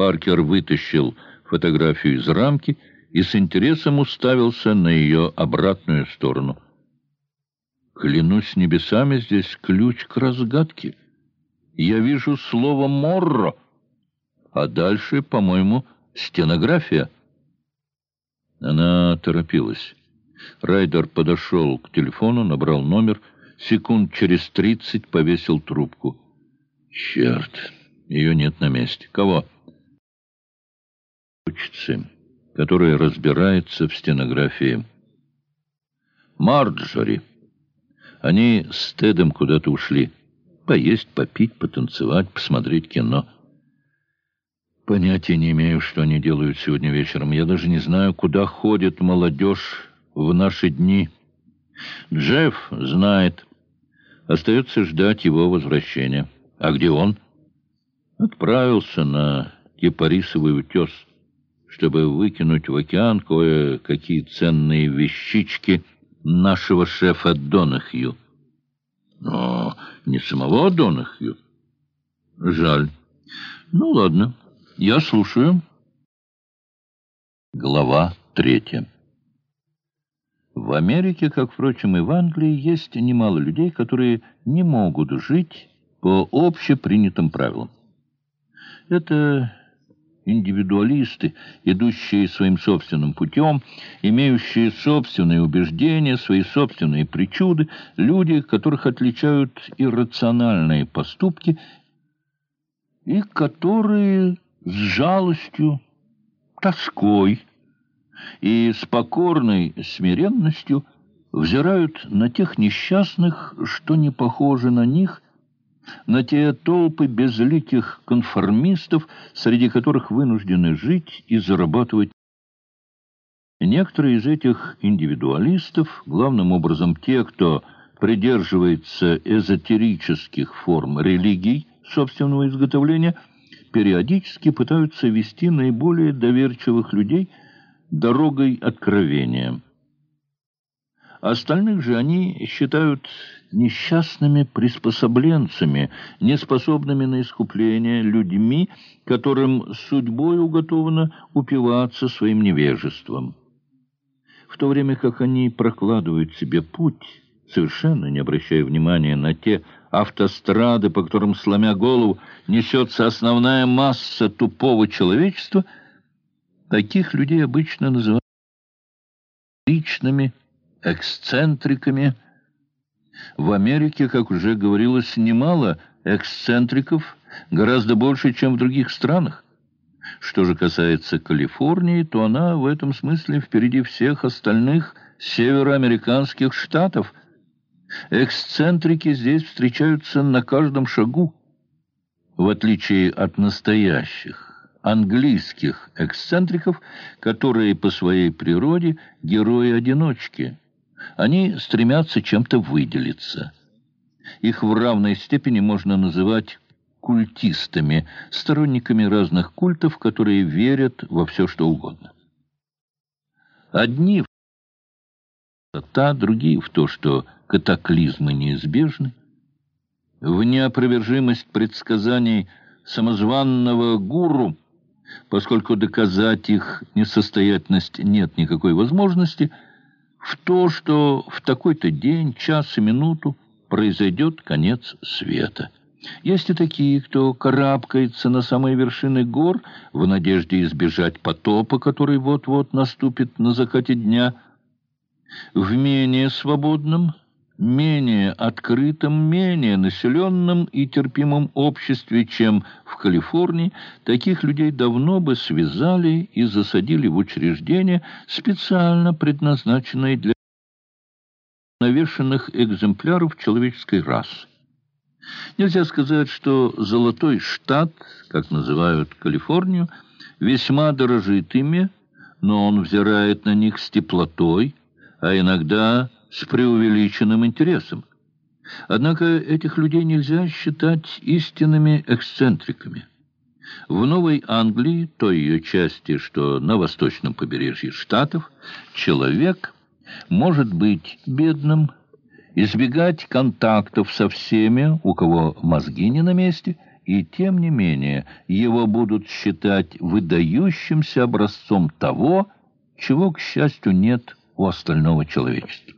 Паркер вытащил фотографию из рамки и с интересом уставился на ее обратную сторону. «Клянусь небесами, здесь ключ к разгадке. Я вижу слово «Морро», а дальше, по-моему, стенография». Она торопилась. Райдер подошел к телефону, набрал номер, секунд через тридцать повесил трубку. «Черт, ее нет на месте. Кого?» «Учится» который разбирается в стенографии. Марджори. Они с Тедом куда-то ушли. Поесть, попить, потанцевать, посмотреть кино. Понятия не имею, что они делают сегодня вечером. Я даже не знаю, куда ходит молодежь в наши дни. Джефф знает. Остается ждать его возвращения. А где он? Отправился на Кипарисовый утес чтобы выкинуть в океан кое-какие ценные вещички нашего шефа Донахью. Но не самого Донахью. Жаль. Ну, ладно, я слушаю. Глава третья. В Америке, как, впрочем, и в Англии, есть немало людей, которые не могут жить по общепринятым правилам. Это индивидуалисты, идущие своим собственным путем, имеющие собственные убеждения, свои собственные причуды, люди, которых отличают иррациональные поступки, и которые с жалостью, тоской и с покорной смиренностью взирают на тех несчастных, что не похожи на них – на те толпы безликих конформистов, среди которых вынуждены жить и зарабатывать. Некоторые из этих индивидуалистов, главным образом те, кто придерживается эзотерических форм религий собственного изготовления, периодически пытаются вести наиболее доверчивых людей дорогой откровения. Остальных же они считают несчастными приспособленцами, неспособными на искупление, людьми, которым судьбой уготовано упиваться своим невежеством. В то время как они прокладывают себе путь, совершенно не обращая внимания на те автострады, по которым, сломя голову, несется основная масса тупого человечества, таких людей обычно называют личными эксцентриками, в Америке, как уже говорилось, немало эксцентриков, гораздо больше, чем в других странах. Что же касается Калифорнии, то она в этом смысле впереди всех остальных североамериканских штатов. Эксцентрики здесь встречаются на каждом шагу, в отличие от настоящих английских эксцентриков, которые по своей природе герои-одиночки – они стремятся чем-то выделиться. Их в равной степени можно называть культистами, сторонниками разных культов, которые верят во все, что угодно. Одни в та, другие в то, что катаклизмы неизбежны, в неопровержимость предсказаний самозванного гуру, поскольку доказать их несостоятельность нет никакой возможности – в то, что в такой-то день, час и минуту произойдет конец света. Есть и такие, кто карабкается на самые вершины гор в надежде избежать потопа, который вот-вот наступит на закате дня. В менее свободном менее открытом, менее населенном и терпимом обществе, чем в Калифорнии, таких людей давно бы связали и засадили в учреждения, специально предназначенные для навешенных экземпляров человеческой расы. Нельзя сказать, что «золотой штат», как называют Калифорнию, весьма дорожит ими, но он взирает на них с теплотой, а иногда с преувеличенным интересом. Однако этих людей нельзя считать истинными эксцентриками. В Новой Англии, той ее части, что на восточном побережье Штатов, человек может быть бедным, избегать контактов со всеми, у кого мозги не на месте, и тем не менее его будут считать выдающимся образцом того, чего, к счастью, нет у остального человечества.